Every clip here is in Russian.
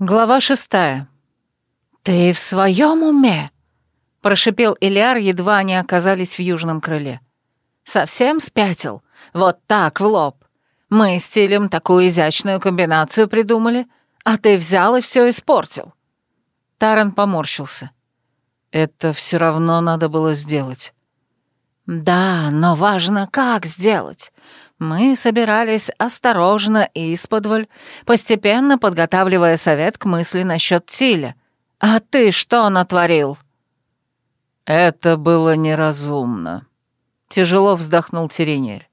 Глава шестая. «Ты в своем уме?» — прошипел Элиар, едва они оказались в южном крыле. «Совсем спятил? Вот так, в лоб. Мы с Тилем такую изящную комбинацию придумали, а ты взял и все испортил». Таран поморщился. «Это все равно надо было сделать». «Да, но важно, как сделать. Мы собирались осторожно и исподволь, постепенно подготавливая совет к мысли насчет Тиля. А ты что натворил?» «Это было неразумно», — тяжело вздохнул Теренель.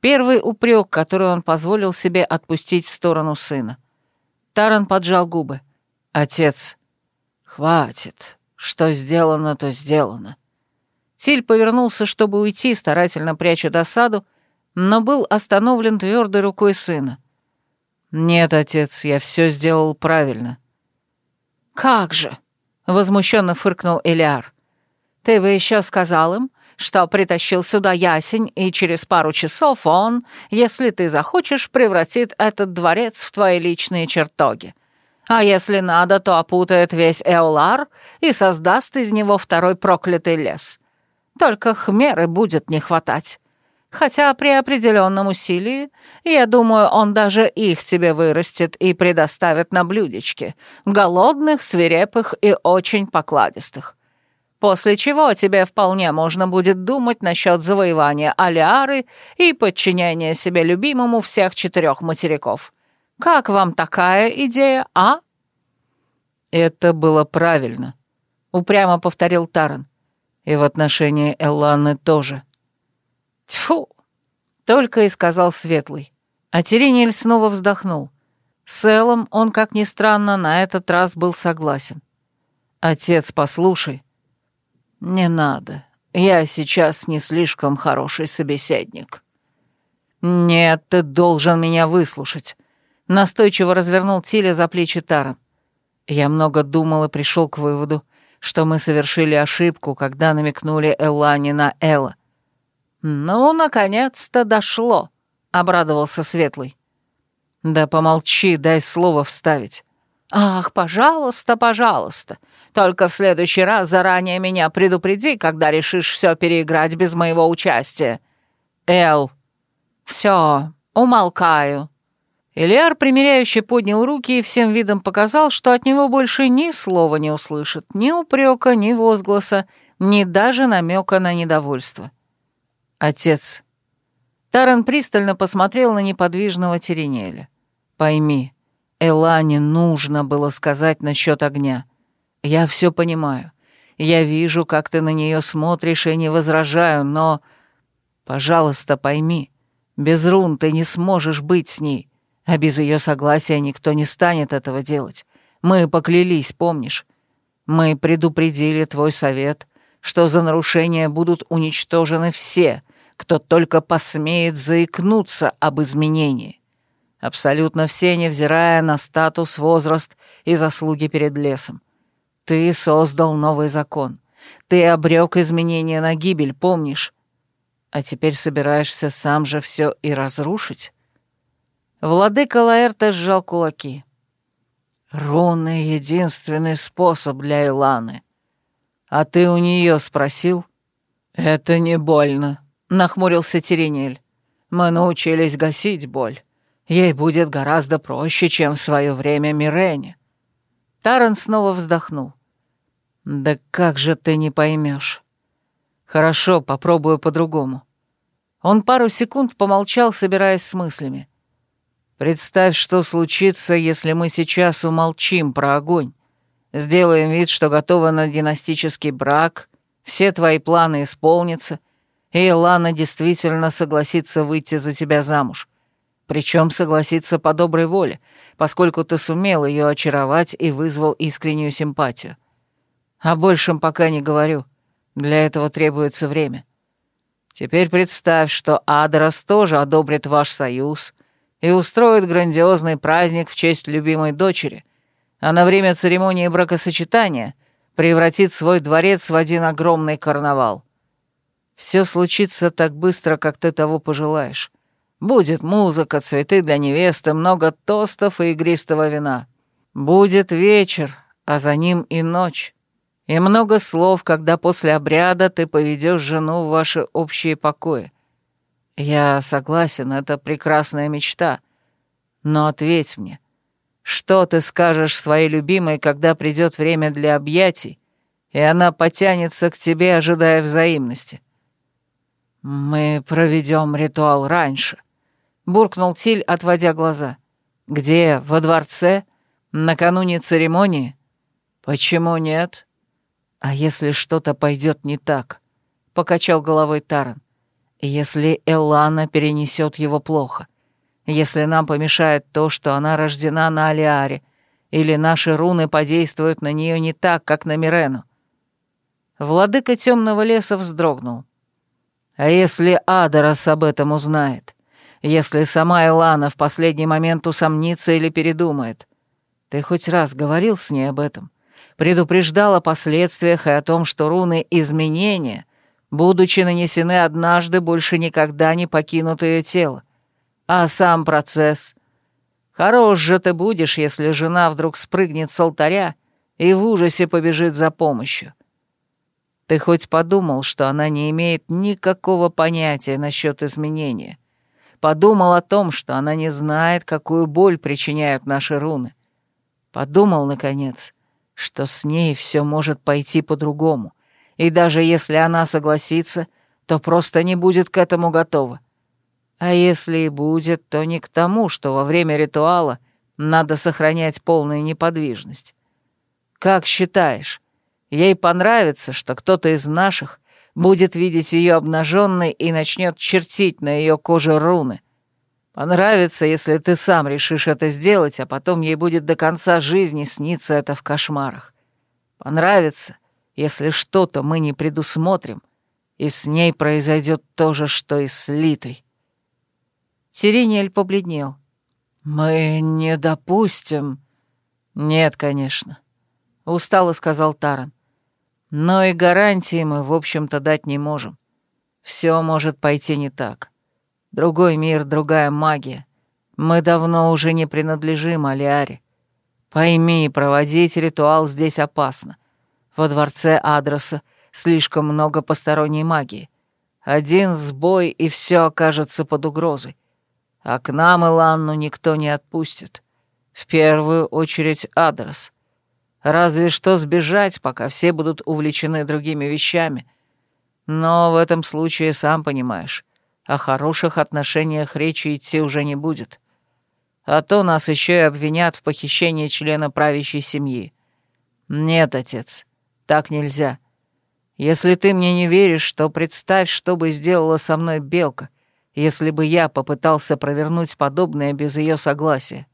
Первый упрек, который он позволил себе отпустить в сторону сына. Таран поджал губы. «Отец, хватит. Что сделано, то сделано». Тиль повернулся, чтобы уйти, старательно пряча досаду, но был остановлен твердой рукой сына. «Нет, отец, я все сделал правильно». «Как же?» — возмущенно фыркнул Элиар. «Ты бы еще сказал им, что притащил сюда ясень, и через пару часов он, если ты захочешь, превратит этот дворец в твои личные чертоги. А если надо, то опутает весь Эолар и создаст из него второй проклятый лес. Только хмеры будет не хватать. Хотя при определенном усилии, я думаю, он даже их тебе вырастет и предоставит на блюдечке, голодных, свирепых и очень покладистых. После чего тебе вполне можно будет думать насчет завоевания Алиары и подчинения себе любимому всех четырех материков. Как вам такая идея, а? Это было правильно, упрямо повторил Таран. И в отношении Элланы тоже. — Тьфу! Только и сказал Светлый. А Терениэль снова вздохнул. С Эллом он, как ни странно, на этот раз был согласен. «Отец, послушай». «Не надо. Я сейчас не слишком хороший собеседник». «Нет, ты должен меня выслушать», — настойчиво развернул Тиля за плечи Таран. Я много думал и пришел к выводу, что мы совершили ошибку, когда намекнули Эллане на Элла. «Ну, наконец-то дошло», — обрадовался Светлый. «Да помолчи, дай слово вставить». «Ах, пожалуйста, пожалуйста. Только в следующий раз заранее меня предупреди, когда решишь все переиграть без моего участия». «Эл». «Все, умолкаю». Ильяр, примиряющий, поднял руки и всем видом показал, что от него больше ни слова не услышит, ни упрека, ни возгласа, ни даже намека на недовольство. «Отец». Таран пристально посмотрел на неподвижного Теренеля. «Пойми, Элане нужно было сказать насчет огня. Я все понимаю. Я вижу, как ты на нее смотришь и не возражаю, но... Пожалуйста, пойми, без рун ты не сможешь быть с ней, а без ее согласия никто не станет этого делать. Мы поклялись, помнишь? Мы предупредили твой совет, что за нарушения будут уничтожены все — кто только посмеет заикнуться об изменении. Абсолютно все, невзирая на статус, возраст и заслуги перед лесом. Ты создал новый закон. Ты обрек изменения на гибель, помнишь? А теперь собираешься сам же все и разрушить? Владыка Лаэрта сжал кулаки. Руны — единственный способ для Иланы. А ты у нее спросил? Это не больно, — нахмурился Теренель. «Мы научились гасить боль. Ей будет гораздо проще, чем в свое время Мирене». Таран снова вздохнул. «Да как же ты не поймешь? Хорошо, попробую по-другому». Он пару секунд помолчал, собираясь с мыслями. «Представь, что случится, если мы сейчас умолчим про огонь. Сделаем вид, что готовы на династический брак, все твои планы исполнятся, и Лана действительно согласится выйти за тебя замуж. Причем согласится по доброй воле, поскольку ты сумел ее очаровать и вызвал искреннюю симпатию. О большем пока не говорю. Для этого требуется время. Теперь представь, что Адрос тоже одобрит ваш союз и устроит грандиозный праздник в честь любимой дочери, а на время церемонии бракосочетания превратит свой дворец в один огромный карнавал. Все случится так быстро, как ты того пожелаешь. Будет музыка, цветы для невесты, много тостов и игристого вина. Будет вечер, а за ним и ночь. И много слов, когда после обряда ты поведешь жену в ваши общие покои. Я согласен, это прекрасная мечта. Но ответь мне, что ты скажешь своей любимой, когда придет время для объятий, и она потянется к тебе, ожидая взаимности? Мы проведем ритуал раньше, буркнул Тиль, отводя глаза. Где? Во дворце? Накануне церемонии? Почему нет? А если что-то пойдет не так? Покачал головой Таран. Если Эллана перенесет его плохо? если нам помешает то, что она рождена на Алиаре, или наши руны подействуют на нее не так, как на Мирену. Владыка темного леса вздрогнул. А если Адарос об этом узнает? Если сама Элана в последний момент усомнится или передумает? Ты хоть раз говорил с ней об этом? Предупреждал о последствиях и о том, что руны изменения, будучи нанесены однажды, больше никогда не покинут ее тело. А сам процесс? Хорош же ты будешь, если жена вдруг спрыгнет с алтаря и в ужасе побежит за помощью. Ты хоть подумал, что она не имеет никакого понятия насчет изменения? Подумал о том, что она не знает, какую боль причиняют наши руны? Подумал, наконец, что с ней все может пойти по-другому, и даже если она согласится, то просто не будет к этому готова. А если и будет, то не к тому, что во время ритуала надо сохранять полную неподвижность. Как считаешь, ей понравится, что кто-то из наших будет видеть ее обнаженной и начнет чертить на ее коже руны? Понравится, если ты сам решишь это сделать, а потом ей будет до конца жизни сниться это в кошмарах. Понравится, если что-то мы не предусмотрим, и с ней произойдет то же, что и с Литой. Сирениэль побледнел. «Мы не допустим...» «Нет, конечно», — устало сказал Таран. «Но и гарантии мы, в общем-то, дать не можем. Все может пойти не так. Другой мир, другая магия. Мы давно уже не принадлежим Алиаре. Пойми, проводить ритуал здесь опасно. Во дворце адреса слишком много посторонней магии. Один сбой, и все окажется под угрозой. А к нам Иланну никто не отпустит. В первую очередь адрес. Разве что сбежать, пока все будут увлечены другими вещами. Но в этом случае, сам понимаешь, о хороших отношениях речи идти уже не будет. А то нас еще и обвинят в похищении члена правящей семьи. Нет, отец, так нельзя. Если ты мне не веришь, то представь, что бы сделала со мной Белка, если бы я попытался провернуть подобное без ее согласия.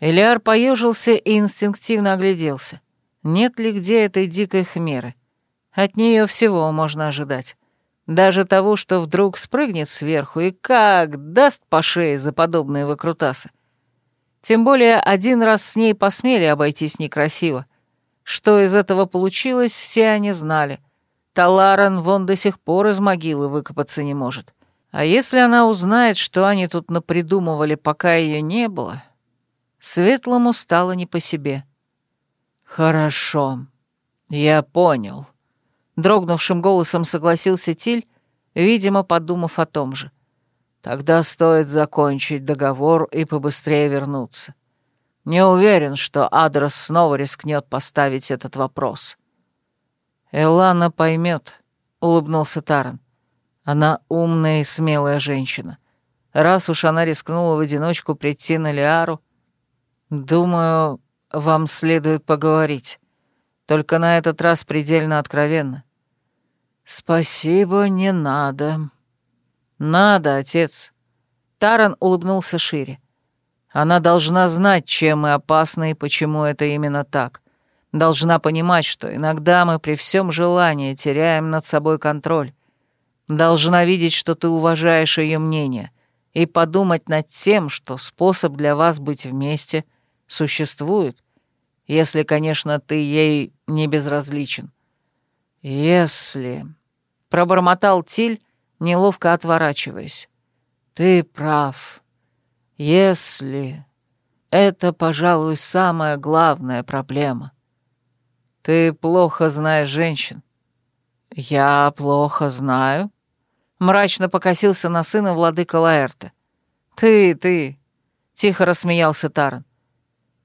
Элиар поежился и инстинктивно огляделся. Нет ли где этой дикой хмеры? От нее всего можно ожидать. Даже того, что вдруг спрыгнет сверху и как даст по шее за подобные выкрутасы. Тем более один раз с ней посмели обойтись некрасиво. Что из этого получилось, все они знали. Таларан вон до сих пор из могилы выкопаться не может. А если она узнает, что они тут напридумывали, пока ее не было, Светлому стало не по себе. «Хорошо, я понял», — дрогнувшим голосом согласился Тиль, видимо, подумав о том же. «Тогда стоит закончить договор и побыстрее вернуться. Не уверен, что Адрес снова рискнет поставить этот вопрос». «Элана поймет», — улыбнулся Таран. Она умная и смелая женщина. Раз уж она рискнула в одиночку прийти на Лиару, думаю, вам следует поговорить. Только на этот раз предельно откровенно. Спасибо, не надо. Надо, отец. Таран улыбнулся шире. Она должна знать, чем мы опасны и почему это именно так. Должна понимать, что иногда мы при всем желании теряем над собой контроль. Должна видеть, что ты уважаешь ее мнение, и подумать над тем, что способ для вас быть вместе существует, если, конечно, ты ей не безразличен. Если... Пробормотал Тиль, неловко отворачиваясь. Ты прав. Если... Это, пожалуй, самая главная проблема. Ты плохо знаешь женщин. Я плохо знаю. Мрачно покосился на сына владыка Лаэрта. Ты, ты, тихо рассмеялся Таран.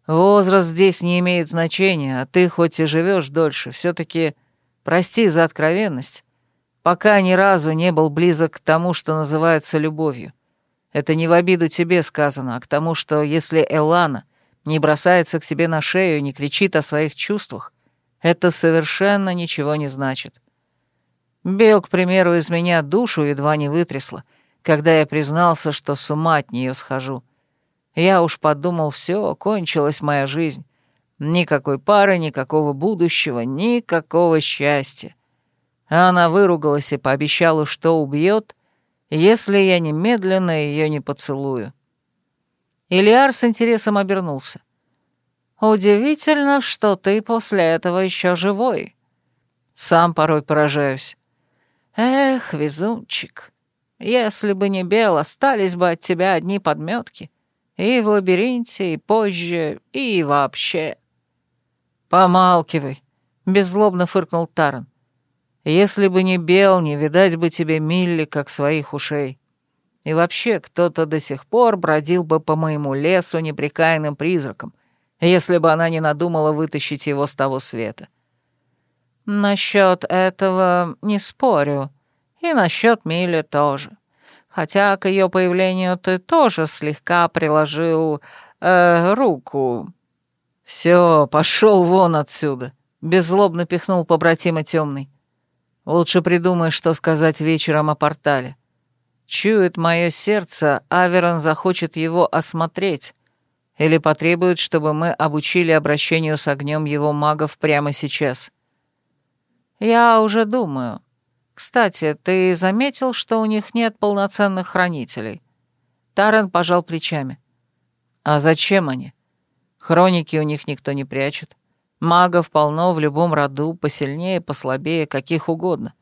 Возраст здесь не имеет значения, а ты хоть и живешь дольше, все таки прости за откровенность, пока ни разу не был близок к тому, что называется любовью. Это не в обиду тебе сказано, а к тому, что если Элана не бросается к тебе на шею, не кричит о своих чувствах, это совершенно ничего не значит. Бел, к примеру, из меня душу едва не вытрясла, когда я признался, что с ума от нее схожу. Я уж подумал, все, кончилась моя жизнь. Никакой пары, никакого будущего, никакого счастья. Она выругалась и пообещала, что убьет, если я немедленно ее не поцелую. Илиар с интересом обернулся. «Удивительно, что ты после этого еще живой. Сам порой поражаюсь. Эх, везунчик, если бы не Бел, остались бы от тебя одни подметки. И в лабиринте, и позже, и вообще». «Помалкивай», — беззлобно фыркнул Таран. Если бы не Бел, не видать бы тебе Милли, как своих ушей. И вообще, кто-то до сих пор бродил бы по моему лесу неприкаянным призраком, если бы она не надумала вытащить его с того света. Насчет этого не спорю, и насчет Милли тоже. Хотя к ее появлению ты тоже слегка приложил э, руку. Все, пошел вон отсюда, беззлобно пихнул побратима темный. Лучше придумай, что сказать вечером о портале. Чует мое сердце, Аверон захочет его осмотреть. Или потребует, чтобы мы обучили обращению с огнем его магов прямо сейчас. Я уже думаю. Кстати, ты заметил, что у них нет полноценных хранителей? Таран пожал плечами. А зачем они? Хроники у них никто не прячет. Магов полно в любом роду, посильнее, послабее, каких угодно.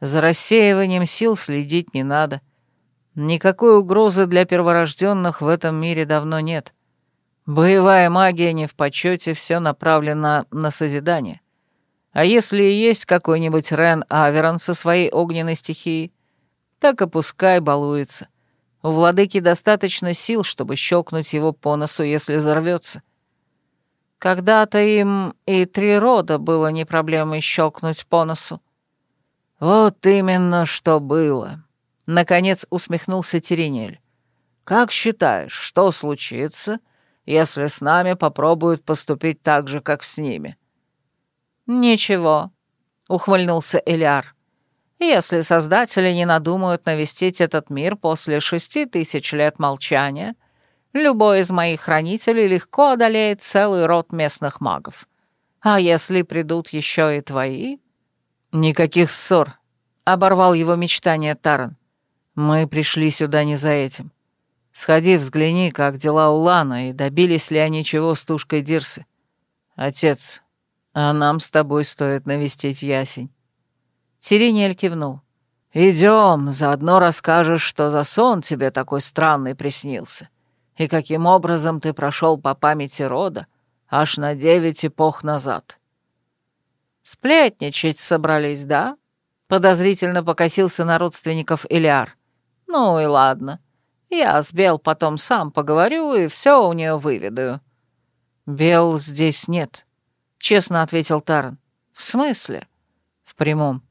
За рассеиванием сил следить не надо. Никакой угрозы для перворожденных в этом мире давно нет. Боевая магия не в почете, все направлено на созидание. А если и есть какой-нибудь Рен Аверон со своей огненной стихией, так и пускай балуется. У владыки достаточно сил, чтобы щелкнуть его по носу, если взорвется. Когда-то им и три рода было не проблемой щелкнуть по носу. Вот именно что было. Наконец усмехнулся Теренель. Как считаешь, что случится, если с нами попробуют поступить так же, как с ними? Ничего, ухмыльнулся Элиар. Если создатели не надумают навестить этот мир после шести тысяч лет молчания, Любой из моих хранителей легко одолеет целый род местных магов. А если придут еще и твои...» «Никаких ссор», — оборвал его мечтание Таран. «Мы пришли сюда не за этим. Сходи, взгляни, как дела у Лана, и добились ли они чего с тушкой Дирсы. Отец, а нам с тобой стоит навестить ясень». Сирениэль кивнул. «Идем, заодно расскажешь, что за сон тебе такой странный приснился» и каким образом ты прошел по памяти рода аж на девять эпох назад. Сплетничать собрались, да? Подозрительно покосился на родственников Илиар. Ну и ладно. Я с Бел потом сам поговорю и все у нее выведаю. Бел здесь нет, честно ответил Таран. В смысле? В прямом.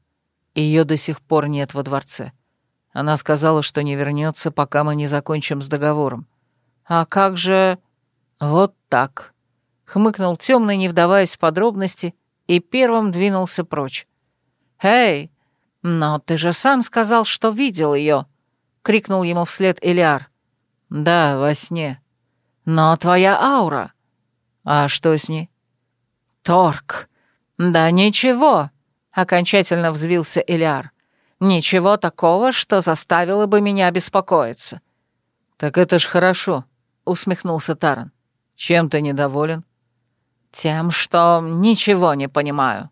Ее до сих пор нет во дворце. Она сказала, что не вернется, пока мы не закончим с договором. «А как же...» «Вот так», — хмыкнул темный, не вдаваясь в подробности, и первым двинулся прочь. «Эй, но ты же сам сказал, что видел ее, крикнул ему вслед Элиар. «Да, во сне. Но твоя аура...» «А что с ней?» «Торг. Да ничего», — окончательно взвился Элиар. «Ничего такого, что заставило бы меня беспокоиться». «Так это ж хорошо», усмехнулся Таран. «Чем ты недоволен?» «Тем, что ничего не понимаю».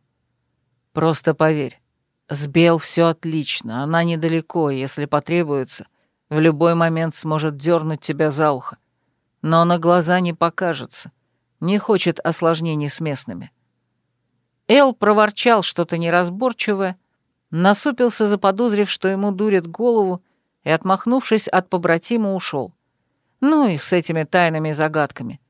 «Просто поверь, с все отлично, она недалеко, если потребуется, в любой момент сможет дернуть тебя за ухо. но на глаза не покажется, не хочет осложнений с местными. Эл проворчал что-то неразборчивое, насупился, заподозрив, что ему дурит голову, и, отмахнувшись от побратима, ушел. Ну их с этими тайными загадками.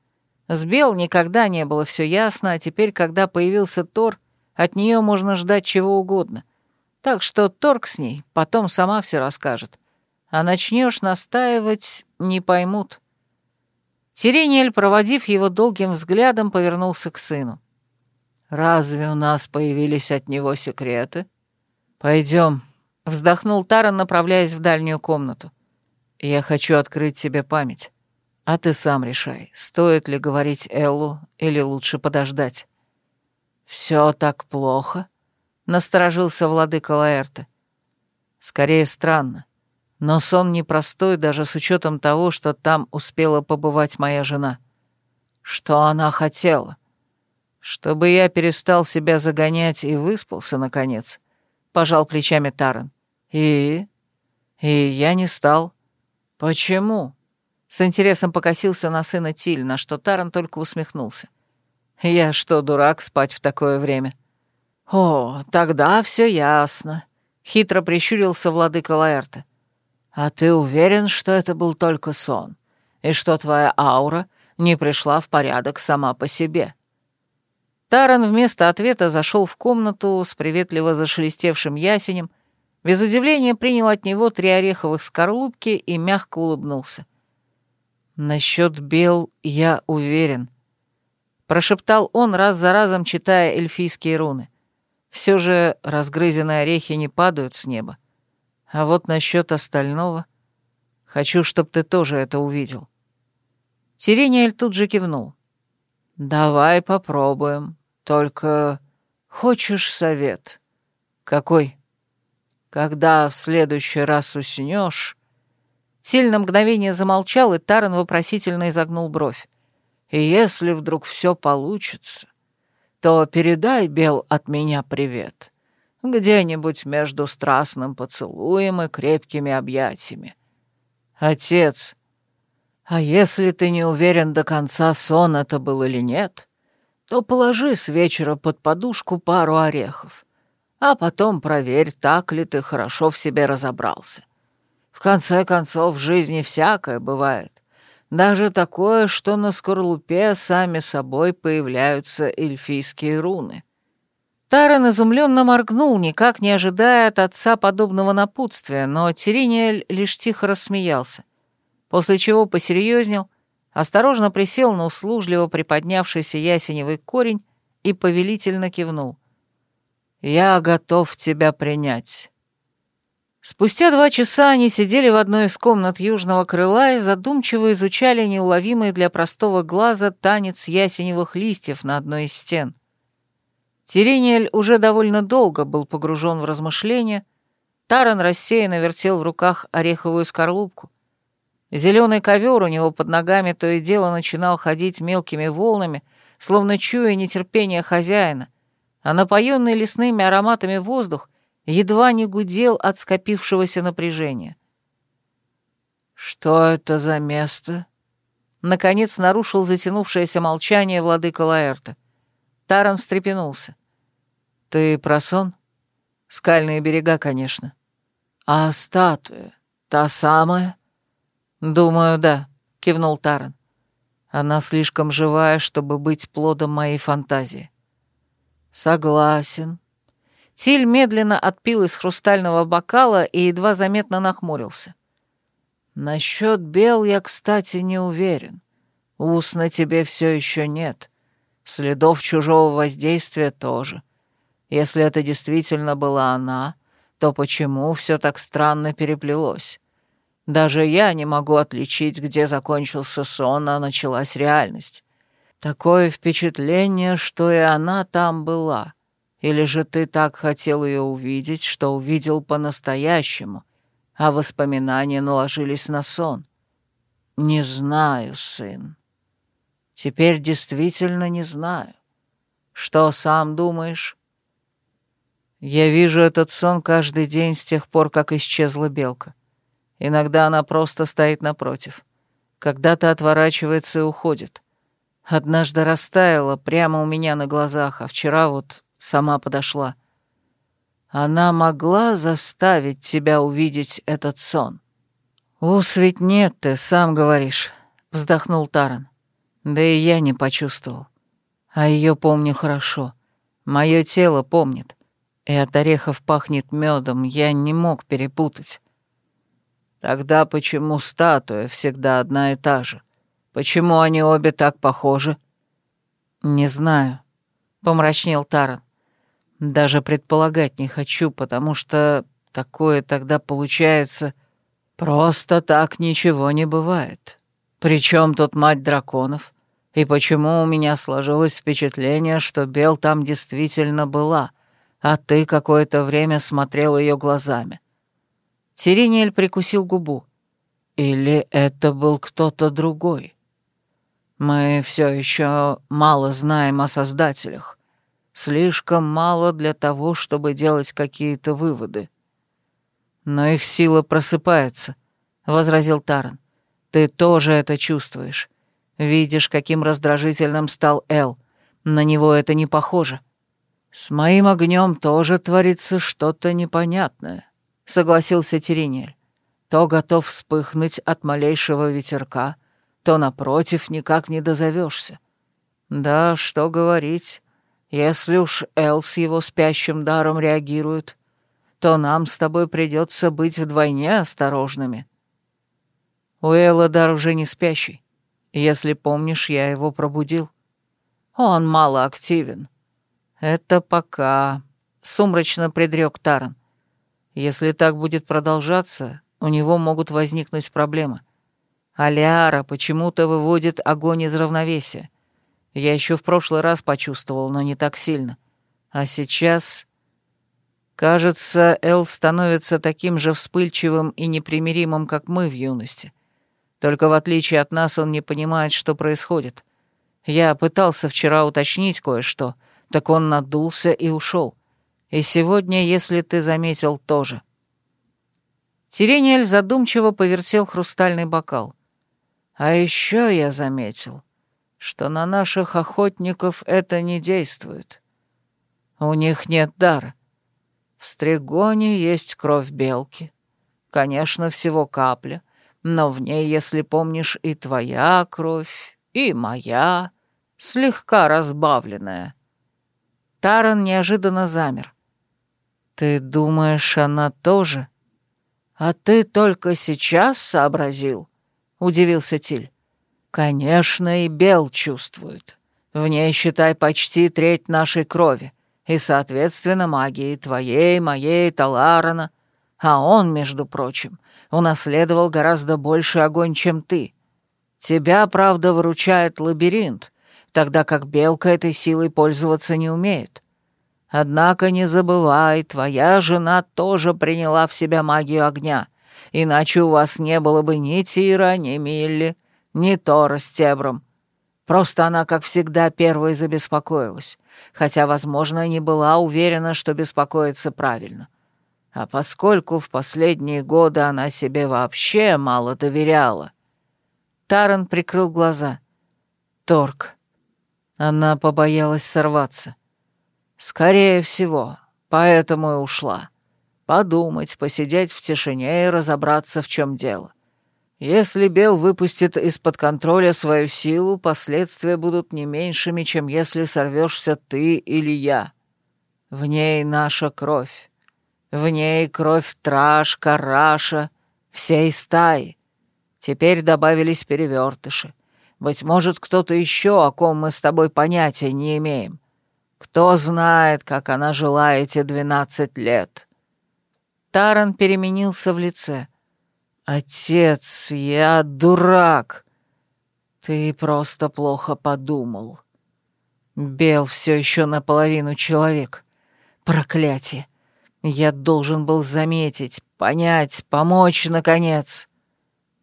С Бел никогда не было все ясно, а теперь, когда появился Тор, от нее можно ждать чего угодно. Так что торг с ней, потом сама все расскажет. А начнешь настаивать, не поймут. Сирениэль, проводив его долгим взглядом, повернулся к сыну. «Разве у нас появились от него секреты?» «Пойдем», — вздохнул Таран, направляясь в дальнюю комнату. «Я хочу открыть тебе память. А ты сам решай, стоит ли говорить Эллу или лучше подождать». «Все так плохо?» — насторожился владыка Лаэрте. «Скорее странно. Но сон непростой даже с учетом того, что там успела побывать моя жена. Что она хотела?» «Чтобы я перестал себя загонять и выспался, наконец», — пожал плечами Таран. «И? И я не стал. Почему?» С интересом покосился на сына Тиль, на что Таран только усмехнулся. «Я что, дурак, спать в такое время?» «О, тогда все ясно», — хитро прищурился владыка Лаэрта. «А ты уверен, что это был только сон, и что твоя аура не пришла в порядок сама по себе?» Таран вместо ответа зашел в комнату с приветливо зашелестевшим ясенем, без удивления принял от него три ореховых скорлупки и мягко улыбнулся. «Насчет бел я уверен», — прошептал он раз за разом, читая эльфийские руны. «Все же разгрызенные орехи не падают с неба. А вот насчет остального... Хочу, чтобы ты тоже это увидел». Сирениэль тут же кивнул. «Давай попробуем. Только хочешь совет?» «Какой?» «Когда в следующий раз уснешь...» Силь на мгновение замолчал, и Таран вопросительно изогнул бровь. «И если вдруг все получится, то передай Бел от меня привет. Где-нибудь между страстным поцелуем и крепкими объятиями. Отец, а если ты не уверен до конца, сон это был или нет, то положи с вечера под подушку пару орехов, а потом проверь, так ли ты хорошо в себе разобрался. В конце концов, в жизни всякое бывает. Даже такое, что на скорлупе сами собой появляются эльфийские руны. Таран изумленно моргнул, никак не ожидая от отца подобного напутствия, но Тириниэль лишь тихо рассмеялся после чего посерьезнел, осторожно присел на услужливо приподнявшийся ясеневый корень и повелительно кивнул. «Я готов тебя принять». Спустя два часа они сидели в одной из комнат южного крыла и задумчиво изучали неуловимый для простого глаза танец ясеневых листьев на одной из стен. Тирениэль уже довольно долго был погружен в размышления, Таран рассеянно вертел в руках ореховую скорлупку, Зеленый ковер у него под ногами то и дело начинал ходить мелкими волнами, словно чуя нетерпение хозяина, а напоенный лесными ароматами воздух едва не гудел от скопившегося напряжения. «Что это за место?» Наконец нарушил затянувшееся молчание владыка Лаэрта. Таран встрепенулся. «Ты про сон?» «Скальные берега, конечно». «А статуя? Та самая?» «Думаю, да», — кивнул Таран. «Она слишком живая, чтобы быть плодом моей фантазии». «Согласен». Тиль медленно отпил из хрустального бокала и едва заметно нахмурился. «Насчет бел я, кстати, не уверен. Ус на тебе все еще нет. Следов чужого воздействия тоже. Если это действительно была она, то почему все так странно переплелось? Даже я не могу отличить, где закончился сон, а началась реальность. Такое впечатление, что и она там была. Или же ты так хотел ее увидеть, что увидел по-настоящему, а воспоминания наложились на сон? Не знаю, сын. Теперь действительно не знаю. Что сам думаешь? Я вижу этот сон каждый день с тех пор, как исчезла белка. Иногда она просто стоит напротив. Когда-то отворачивается и уходит. Однажды растаяла прямо у меня на глазах, а вчера вот сама подошла. Она могла заставить тебя увидеть этот сон. «Ус ведь нет, ты сам говоришь», — вздохнул Таран. «Да и я не почувствовал. А ее помню хорошо. Мое тело помнит. И от орехов пахнет медом, я не мог перепутать. Тогда почему статуя всегда одна и та же? Почему они обе так похожи? Не знаю, помрачнел Таран. Даже предполагать не хочу, потому что такое тогда получается... Просто так ничего не бывает. Причем тут мать драконов? И почему у меня сложилось впечатление, что Бел там действительно была, а ты какое-то время смотрел ее глазами? Сирениэль прикусил губу. Или это был кто-то другой? Мы все еще мало знаем о создателях. Слишком мало для того, чтобы делать какие-то выводы. Но их сила просыпается, — возразил Таран. Ты тоже это чувствуешь. Видишь, каким раздражительным стал Эл. На него это не похоже. С моим огнем тоже творится что-то непонятное, согласился Теринель. То готов вспыхнуть от малейшего ветерка, то, напротив, никак не дозовешься. Да, что говорить, если уж Эл с его спящим даром реагирует, то нам с тобой придется быть вдвойне осторожными. У Элла дар уже не спящий. Если помнишь, я его пробудил. Он мало активен. Это пока, — сумрачно предрек Таран. Если так будет продолжаться, у него могут возникнуть проблемы. Аляра почему-то выводит огонь из равновесия. Я еще в прошлый раз почувствовал, но не так сильно. А сейчас... Кажется, Эл становится таким же вспыльчивым и непримиримым, как мы в юности. Только в отличие от нас он не понимает, что происходит. Я пытался вчера уточнить кое-что, так он надулся и ушел. И сегодня, если ты заметил, тоже. Сирениэль задумчиво повертел хрустальный бокал. А еще я заметил, что на наших охотников это не действует. У них нет дара. В стригоне есть кровь белки. Конечно, всего капля, но в ней, если помнишь, и твоя кровь, и моя, слегка разбавленная». Таран неожиданно замер. «Ты думаешь, она тоже?» «А ты только сейчас сообразил?» — удивился Тиль. «Конечно, и Бел чувствует. В ней, считай, почти треть нашей крови, и, соответственно, магии твоей, моей, Таларана. А он, между прочим, унаследовал гораздо больше огонь, чем ты. Тебя, правда, выручает лабиринт, тогда как белка этой силой пользоваться не умеет. Однако не забывай, твоя жена тоже приняла в себя магию огня, иначе у вас не было бы ни Тира, ни Милли, ни Тора с Тебром. Просто она, как всегда, первой забеспокоилась, хотя, возможно, не была уверена, что беспокоится правильно. А поскольку в последние годы она себе вообще мало доверяла... Таран прикрыл глаза. Торг. Она побоялась сорваться. Скорее всего, поэтому и ушла. Подумать, посидеть в тишине и разобраться, в чем дело. Если Бел выпустит из-под контроля свою силу, последствия будут не меньшими, чем если сорвешься ты или я. В ней наша кровь. В ней кровь Траш, Караша, всей стаи. Теперь добавились перевертыши. Быть может, кто-то еще, о ком мы с тобой понятия не имеем. Кто знает, как она жила эти двенадцать лет. Таран переменился в лице. «Отец, я дурак!» «Ты просто плохо подумал. Бел все еще наполовину человек. Проклятие! Я должен был заметить, понять, помочь, наконец.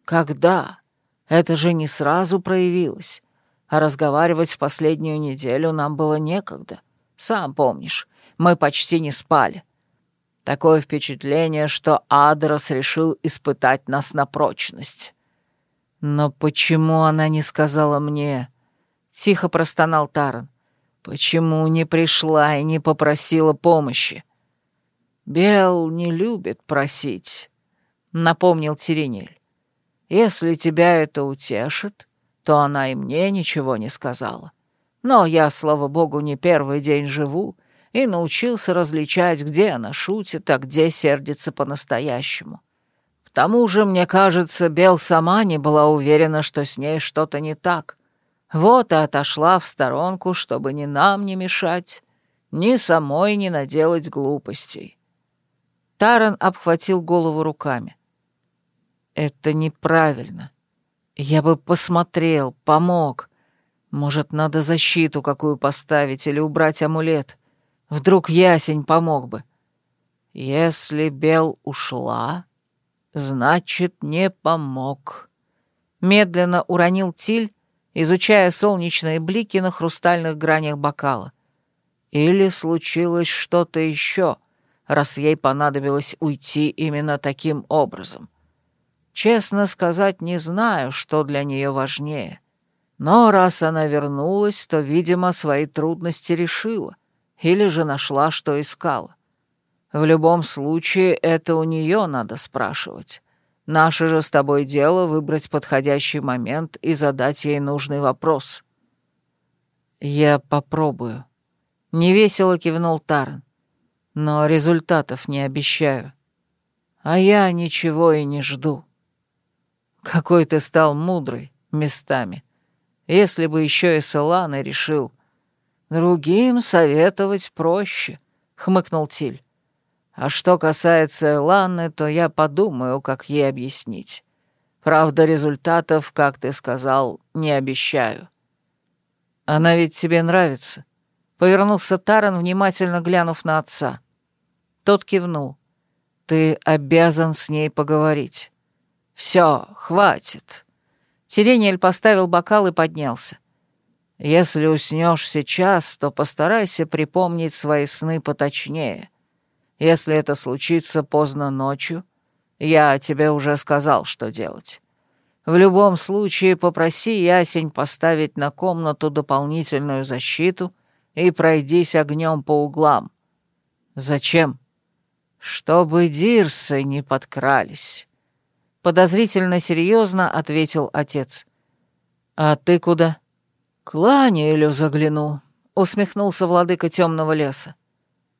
Когда? Это же не сразу проявилось. А разговаривать в последнюю неделю нам было некогда. Сам помнишь, мы почти не спали. Такое впечатление, что Адрос решил испытать нас на прочность. «Но почему она не сказала мне?» — тихо простонал Таран. «Почему не пришла и не попросила помощи?» «Бел не любит просить», — напомнил Тиринель. «Если тебя это утешит, то она и мне ничего не сказала. Но я, слава богу, не первый день живу и научился различать, где она шутит, а где сердится по-настоящему. К тому же, мне кажется, Бел сама не была уверена, что с ней что-то не так. Вот и отошла в сторонку, чтобы ни нам не мешать, ни самой не наделать глупостей. Таран обхватил голову руками. «Это неправильно. Я бы посмотрел, помог. Может, надо защиту какую поставить или убрать амулет. Вдруг ясень помог бы. Если Бел ушла, значит, не помог». Медленно уронил Тиль, изучая солнечные блики на хрустальных гранях бокала. Или случилось что-то еще — раз ей понадобилось уйти именно таким образом. Честно сказать, не знаю, что для нее важнее. Но раз она вернулась, то, видимо, свои трудности решила или же нашла, что искала. В любом случае, это у нее надо спрашивать. Наше же с тобой дело выбрать подходящий момент и задать ей нужный вопрос. «Я попробую», — невесело кивнул Таран но результатов не обещаю. А я ничего и не жду. Какой ты стал мудрый местами. Если бы еще и с решил. Другим советовать проще, — хмыкнул Тиль. А что касается Эланы, то я подумаю, как ей объяснить. Правда, результатов, как ты сказал, не обещаю. Она ведь тебе нравится. Повернулся Таран, внимательно глянув на отца. Тот кивнул. «Ты обязан с ней поговорить». «Все, хватит». Сирениэль поставил бокал и поднялся. «Если уснешь сейчас, то постарайся припомнить свои сны поточнее. Если это случится поздно ночью, я тебе уже сказал, что делать. В любом случае попроси Ясень поставить на комнату дополнительную защиту и пройдись огнем по углам. Зачем? «Чтобы дирсы не подкрались», — подозрительно серьезно ответил отец. «А ты куда?» «К Ланиэлю загляну», — усмехнулся владыка темного леса.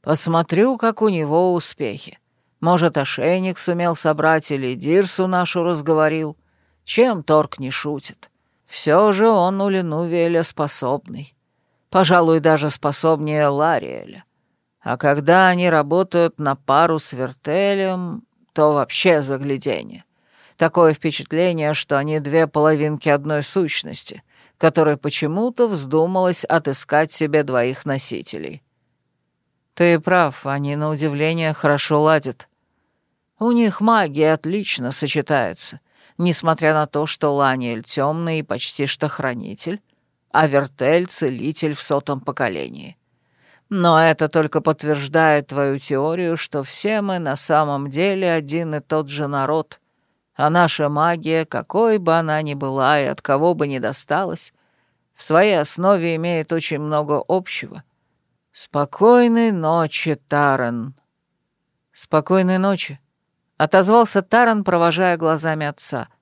«Посмотрю, как у него успехи. Может, ошейник сумел собрать или дирсу нашу разговорил. Чем торг не шутит. Все же он у Ленувеля способный. Пожалуй, даже способнее Лариэля. А когда они работают на пару с вертелем, то вообще загляденье. Такое впечатление, что они две половинки одной сущности, которой почему-то вздумалось отыскать себе двоих носителей. Ты прав, они, на удивление, хорошо ладят. У них магия отлично сочетается, несмотря на то, что Ланиэль темный и почти что хранитель, а Вертель — целитель в сотом поколении. Но это только подтверждает твою теорию, что все мы на самом деле один и тот же народ, а наша магия, какой бы она ни была и от кого бы ни досталась, в своей основе имеет очень много общего. Спокойной ночи, Таран. Спокойной ночи, — отозвался Таран, провожая глазами отца —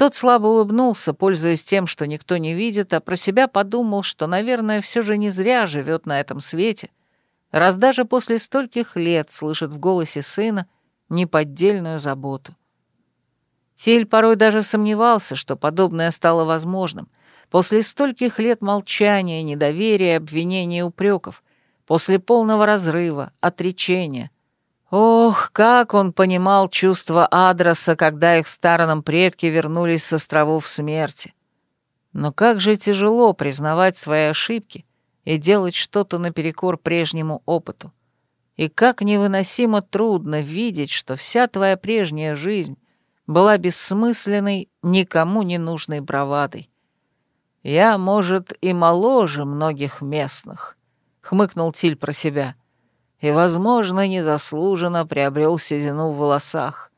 тот слабо улыбнулся, пользуясь тем, что никто не видит, а про себя подумал, что, наверное, все же не зря живет на этом свете, раз даже после стольких лет слышит в голосе сына неподдельную заботу. Тиль порой даже сомневался, что подобное стало возможным, после стольких лет молчания, недоверия, обвинений и упреков, после полного разрыва, отречения — Ох, как он понимал чувства Адроса, когда их старым предки вернулись с островов смерти. Но как же тяжело признавать свои ошибки и делать что-то наперекор прежнему опыту. И как невыносимо трудно видеть, что вся твоя прежняя жизнь была бессмысленной, никому не нужной бравадой. «Я, может, и моложе многих местных», — хмыкнул Тиль про себя — и, возможно, незаслуженно приобрел седину в волосах.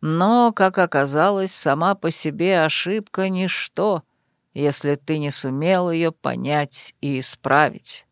Но, как оказалось, сама по себе ошибка — ничто, если ты не сумел ее понять и исправить.